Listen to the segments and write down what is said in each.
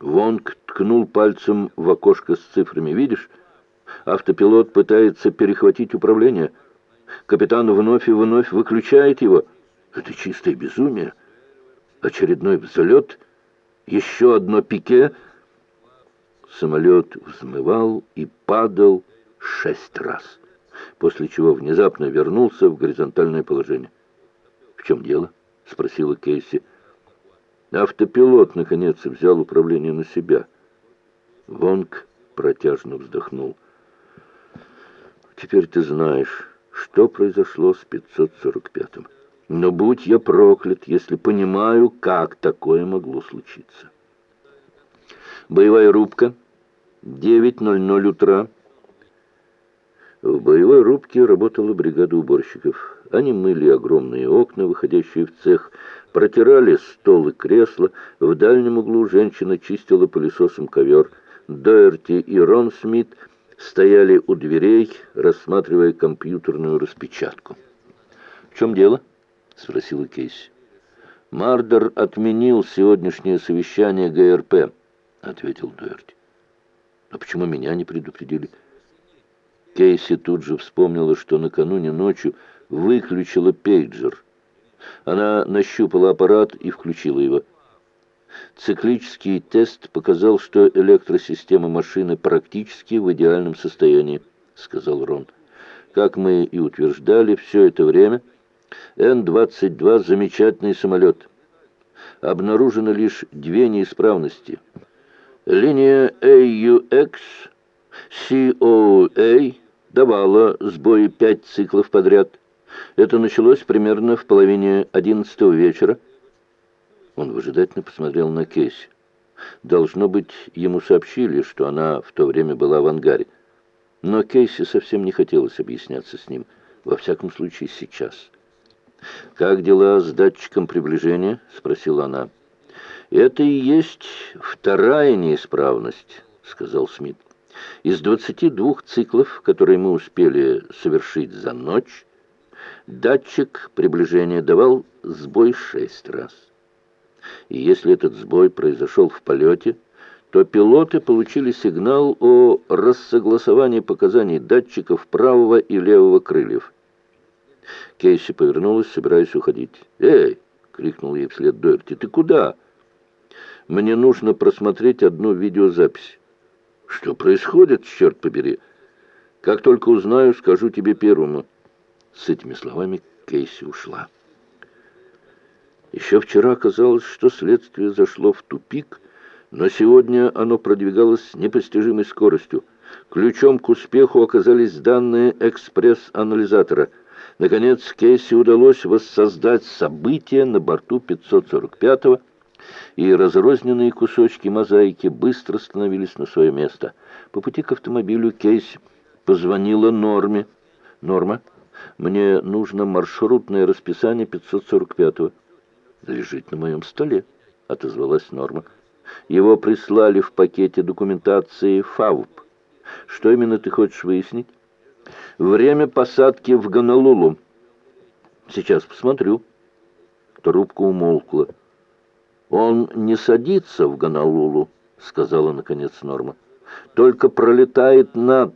Вонг ткнул пальцем в окошко с цифрами. «Видишь? Автопилот пытается перехватить управление. Капитан вновь и вновь выключает его. Это чистое безумие. Очередной взлет, еще одно пике. Самолет взмывал и падал шесть раз, после чего внезапно вернулся в горизонтальное положение. «В чем дело?» — спросила Кейси. Автопилот, наконец, взял управление на себя. Вонг протяжно вздохнул. «Теперь ты знаешь, что произошло с 545-м. Но будь я проклят, если понимаю, как такое могло случиться». Боевая рубка. 9.00 утра. В боевой рубке работала бригада уборщиков. Они мыли огромные окна, выходящие в цех, протирали стол и кресло. В дальнем углу женщина чистила пылесосом ковер. Доерти и Рон Смит стояли у дверей, рассматривая компьютерную распечатку. «В чем дело?» — спросила Кейси. «Мардер отменил сегодняшнее совещание ГРП», — ответил Доерти. «А почему меня не предупредили?» Кейси тут же вспомнила, что накануне ночью выключила пейджер — она нащупала аппарат и включила его. Циклический тест показал, что электросистема машины практически в идеальном состоянии, сказал Рон. Как мы и утверждали все это время, Н-22 замечательный самолет. Обнаружено лишь две неисправности. Линия AUX COA давала сбои пять циклов подряд – это началось примерно в половине одиннадцатого вечера. Он выжидательно посмотрел на Кейси. Должно быть, ему сообщили, что она в то время была в ангаре. Но Кейси совсем не хотелось объясняться с ним, во всяком случае сейчас. «Как дела с датчиком приближения?» — спросила она. «Это и есть вторая неисправность», — сказал Смит. «Из двадцати двух циклов, которые мы успели совершить за ночь, Датчик приближения давал сбой шесть раз. И если этот сбой произошел в полете, то пилоты получили сигнал о рассогласовании показаний датчиков правого и левого крыльев. Кейси повернулась, собираясь уходить. «Эй!» — крикнул ей вслед Дойерти. «Ты куда?» «Мне нужно просмотреть одну видеозапись». «Что происходит, черт побери?» «Как только узнаю, скажу тебе первому». С этими словами Кейси ушла. Еще вчера казалось, что следствие зашло в тупик, но сегодня оно продвигалось с непостижимой скоростью. Ключом к успеху оказались данные экспресс-анализатора. Наконец, Кейси удалось воссоздать события на борту 545-го, и разрозненные кусочки мозаики быстро становились на свое место. По пути к автомобилю Кейси позвонила Норме. «Норма?» Мне нужно маршрутное расписание 545-го. Лежит на моем столе, отозвалась Норма. Его прислали в пакете документации ФАВП. Что именно ты хочешь выяснить? Время посадки в Гонолулу. Сейчас посмотрю. Трубка умолкла. Он не садится в Гонолулу, сказала наконец Норма. Только пролетает над.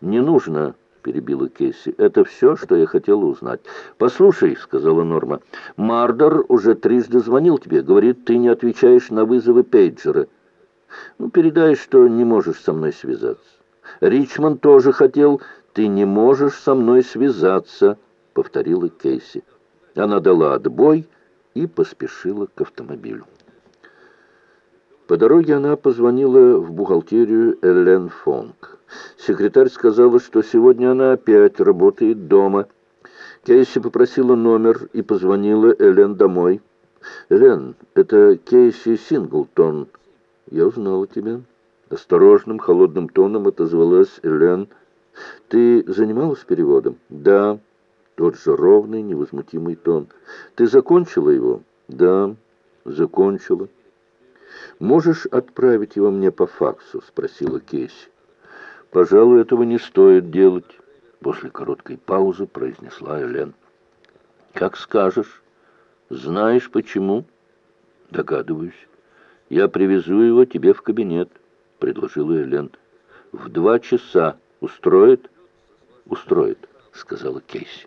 Не нужно перебила Кейси. «Это все, что я хотела узнать». «Послушай», — сказала Норма, — «Мардер уже трижды звонил тебе. Говорит, ты не отвечаешь на вызовы пейджера. Ну, передай, что не можешь со мной связаться». «Ричмонд тоже хотел. Ты не можешь со мной связаться», — повторила Кейси. Она дала отбой и поспешила к автомобилю. По дороге она позвонила в бухгалтерию Элен Фонг. Секретарь сказала, что сегодня она опять работает дома. Кейси попросила номер и позвонила Элен домой. «Элен, это Кейси Синглтон. Я узнала тебя». Осторожным, холодным тоном отозвалась Элен. «Ты занималась переводом?» «Да». Тот же ровный, невозмутимый тон. «Ты закончила его?» «Да, закончила». «Можешь отправить его мне по факсу?» — спросила Кейси. «Пожалуй, этого не стоит делать», — после короткой паузы произнесла Элен. «Как скажешь. Знаешь, почему?» «Догадываюсь. Я привезу его тебе в кабинет, предложила Элен. В два часа устроит? Устроит, сказала Кейси.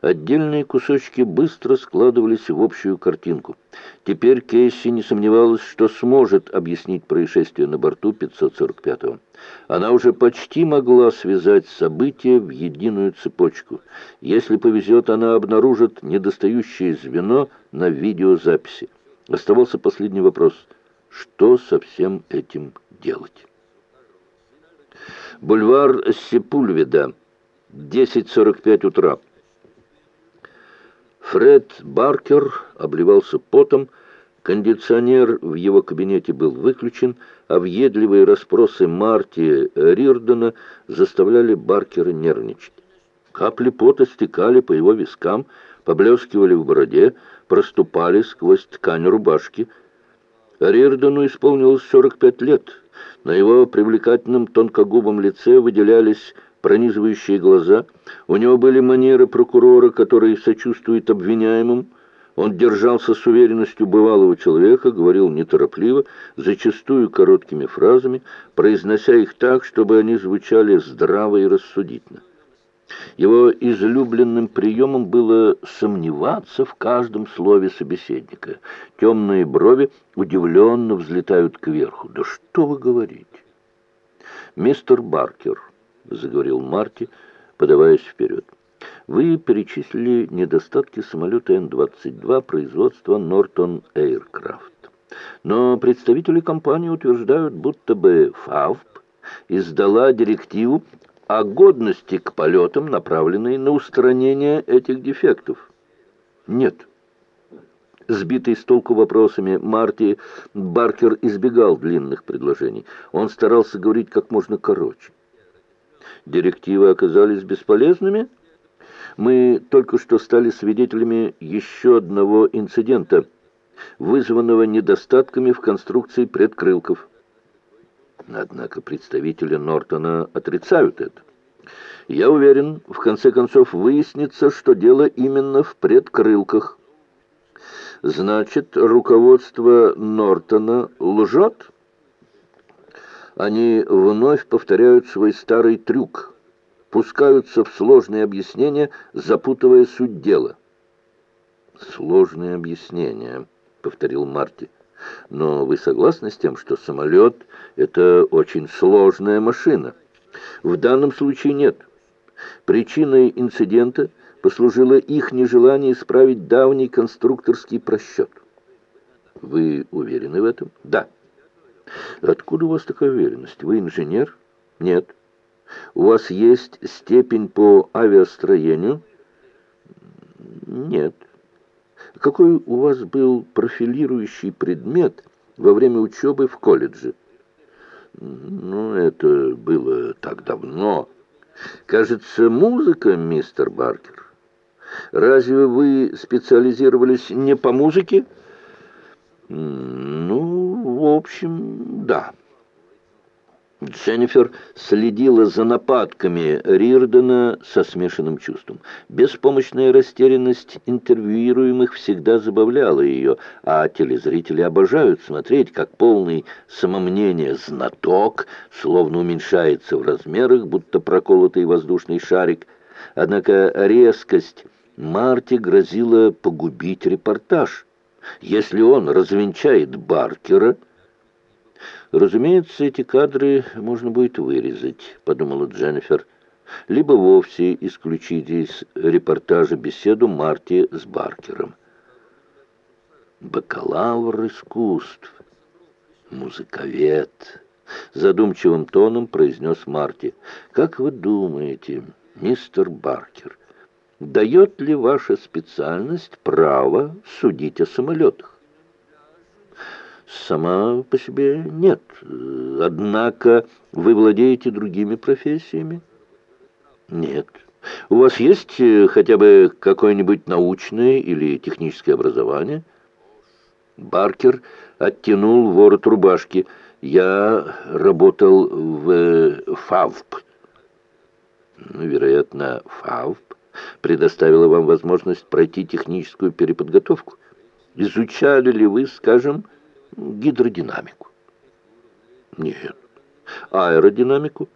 Отдельные кусочки быстро складывались в общую картинку. Теперь Кейси не сомневалась, что сможет объяснить происшествие на борту 545-го. Она уже почти могла связать события в единую цепочку. Если повезет, она обнаружит недостающее звено на видеозаписи. Оставался последний вопрос. Что со всем этим делать? Бульвар Сепульведа, 10.45 утра. Фред Баркер обливался потом, кондиционер в его кабинете был выключен, а въедливые расспросы Марти Рирдона заставляли Баркера нервничать. Капли пота стекали по его вискам, поблескивали в бороде, проступали сквозь ткань рубашки. Рирдону исполнилось 45 лет. На его привлекательном тонкогубом лице выделялись пронизывающие глаза. У него были манеры прокурора, который сочувствует обвиняемым. Он держался с уверенностью бывалого человека, говорил неторопливо, зачастую короткими фразами, произнося их так, чтобы они звучали здраво и рассудительно. Его излюбленным приемом было сомневаться в каждом слове собеседника. Темные брови удивленно взлетают кверху. «Да что вы говорите?» «Мистер Баркер», — заговорил Марти, подаваясь вперед. «Вы перечислили недостатки самолета Н-22 производства Нортон Эйркрафт. Но представители компании утверждают, будто бы ФАВП издала директиву о годности к полетам, направленной на устранение этих дефектов. Нет. Сбитый с толку вопросами, Марти Баркер избегал длинных предложений. Он старался говорить как можно короче директивы оказались бесполезными? Мы только что стали свидетелями еще одного инцидента, вызванного недостатками в конструкции предкрылков. Однако представители Нортона отрицают это. Я уверен, в конце концов выяснится, что дело именно в предкрылках. Значит, руководство Нортона лжет? Они вновь повторяют свой старый трюк, пускаются в сложные объяснения, запутывая суть дела. «Сложные объяснения», — повторил Марти. «Но вы согласны с тем, что самолет — это очень сложная машина?» «В данном случае нет. Причиной инцидента послужило их нежелание исправить давний конструкторский просчет». «Вы уверены в этом?» «Да». Откуда у вас такая уверенность? Вы инженер? Нет. У вас есть степень по авиастроению? Нет. Какой у вас был профилирующий предмет во время учебы в колледже? Ну, это было так давно. Кажется, музыка, мистер Баркер. Разве вы специализировались не по музыке? Ну, в общем, да. Дженнифер следила за нападками Рирдена со смешанным чувством. Беспомощная растерянность интервьюируемых всегда забавляла ее, а телезрители обожают смотреть, как полный самомнения знаток словно уменьшается в размерах, будто проколотый воздушный шарик. Однако резкость Марти грозила погубить репортаж. Если он развенчает Баркера... Разумеется, эти кадры можно будет вырезать, подумала Дженнифер, либо вовсе исключить из репортажа беседу Марти с Баркером. Бакалавр искусств, музыковед, задумчивым тоном произнес Марти. Как вы думаете, мистер Баркер, дает ли ваша специальность право судить о самолетах? Сама по себе нет. Однако вы владеете другими профессиями? Нет. У вас есть э, хотя бы какое-нибудь научное или техническое образование? Баркер оттянул ворот рубашки. Я работал в э, ФАВП. Ну, вероятно, ФАВП предоставила вам возможность пройти техническую переподготовку? Изучали ли вы, скажем, Гидродинамику. Нет. Аэродинамику?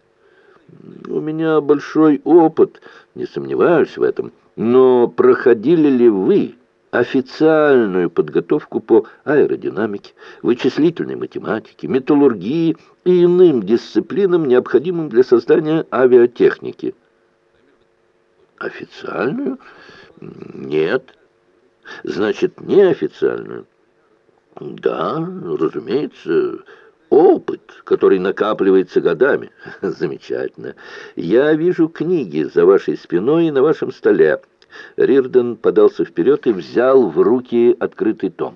У меня большой опыт, не сомневаюсь в этом. Но проходили ли вы официальную подготовку по аэродинамике, вычислительной математике, металлургии и иным дисциплинам, необходимым для создания авиатехники? Официальную? Нет. Значит, неофициальную? Да, разумеется, опыт, который накапливается годами. Замечательно. Я вижу книги за вашей спиной и на вашем столе. Рирден подался вперед и взял в руки открытый том.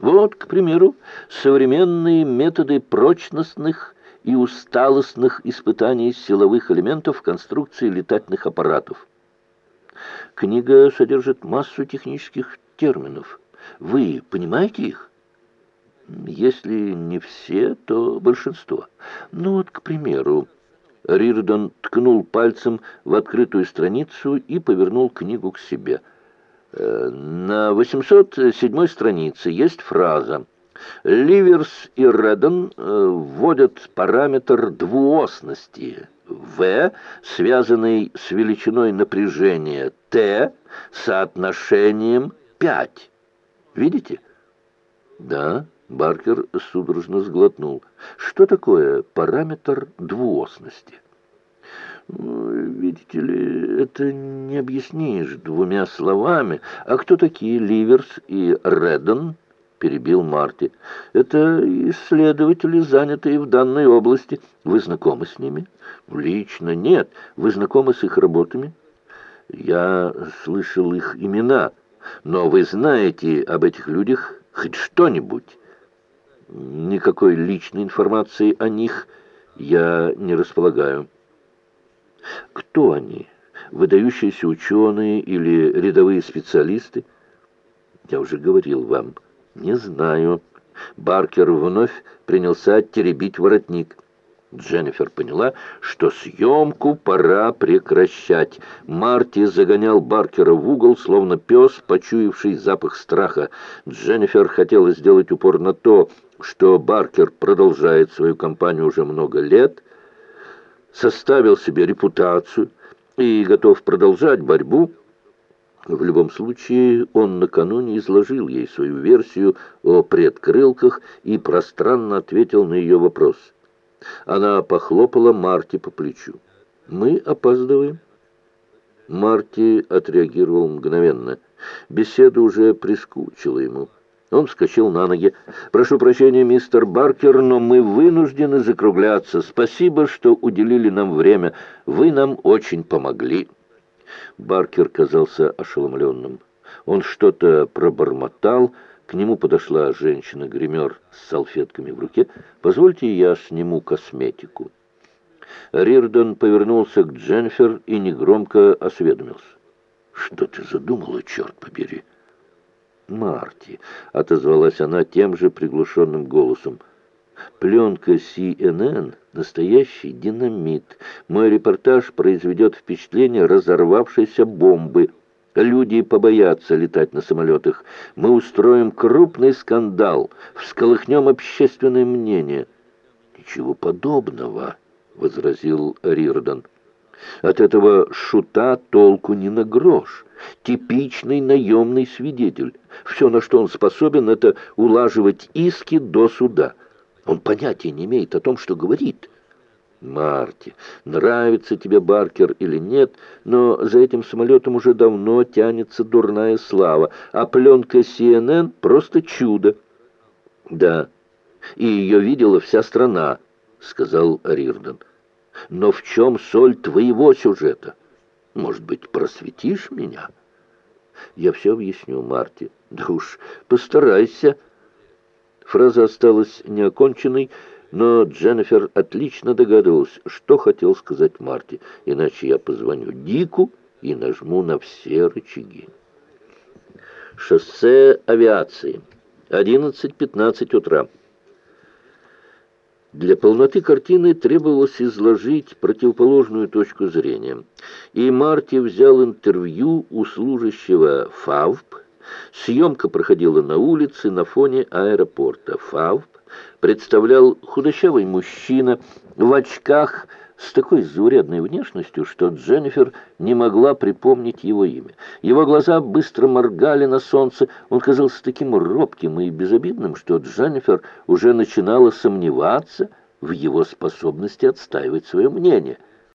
Вот, к примеру, современные методы прочностных и усталостных испытаний силовых элементов конструкции летательных аппаратов. Книга содержит массу технических терминов. Вы понимаете их? Если не все, то большинство. Ну вот, к примеру, Рирдон ткнул пальцем в открытую страницу и повернул книгу к себе. Э, на 807 странице есть фраза «Ливерс и Реддон э, вводят параметр двуосности В, связанный с величиной напряжения Т, соотношением 5». Видите? Да. Баркер судорожно сглотнул. Что такое параметр двуосности? Ну, видите ли, это не объяснишь двумя словами. А кто такие Ливерс и Реддон? Перебил Марти. Это исследователи, занятые в данной области. Вы знакомы с ними? Лично нет. Вы знакомы с их работами? Я слышал их имена. Но вы знаете об этих людях хоть что-нибудь? Никакой личной информации о них я не располагаю. Кто они? Выдающиеся ученые или рядовые специалисты? Я уже говорил вам, не знаю. Баркер вновь принялся теребить воротник. Дженнифер поняла, что съемку пора прекращать. Марти загонял Баркера в угол, словно пес, почуявший запах страха. Дженнифер хотела сделать упор на то, что Баркер продолжает свою кампанию уже много лет, составил себе репутацию и готов продолжать борьбу. В любом случае, он накануне изложил ей свою версию о предкрылках и пространно ответил на ее вопрос. Она похлопала Марти по плечу. «Мы опаздываем». Марти отреагировал мгновенно. Беседа уже прискучила ему. Он вскочил на ноги. «Прошу прощения, мистер Баркер, но мы вынуждены закругляться. Спасибо, что уделили нам время. Вы нам очень помогли». Баркер казался ошеломленным. Он что-то пробормотал. К нему подошла женщина-гример с салфетками в руке. «Позвольте, я сниму косметику». Рирдон повернулся к Дженнифер и негромко осведомился. «Что ты задумала, черт побери?» Марти», — отозвалась она тем же приглушенным голосом. «Пленка CNN — настоящий динамит. Мой репортаж произведет впечатление разорвавшейся бомбы. Люди побоятся летать на самолетах. Мы устроим крупный скандал, всколыхнем общественное мнение». «Ничего подобного», — возразил Рирдон. «От этого шута толку не на грош» типичный наемный свидетель. Все, на что он способен, это улаживать иски до суда. Он понятия не имеет о том, что говорит. Марти, нравится тебе Баркер или нет, но за этим самолетом уже давно тянется дурная слава, а пленка CNN просто чудо. Да, и ее видела вся страна, сказал Рирден. Но в чем соль твоего сюжета? Может быть, просветишь меня?» «Я все объясню, Марти». «Да уж, постарайся». Фраза осталась неоконченной, но Дженнифер отлично догадывалась, что хотел сказать Марти. «Иначе я позвоню Дику и нажму на все рычаги». Шоссе авиации. 11.15 утра. Для полноты картины требовалось изложить противоположную точку зрения. И Марти взял интервью у служащего ФАВП Съемка проходила на улице на фоне аэропорта. Фавб представлял худощавый мужчина в очках с такой заурядной внешностью, что Дженнифер не могла припомнить его имя. Его глаза быстро моргали на солнце, он казался таким робким и безобидным, что Дженнифер уже начинала сомневаться в его способности отстаивать свое мнение –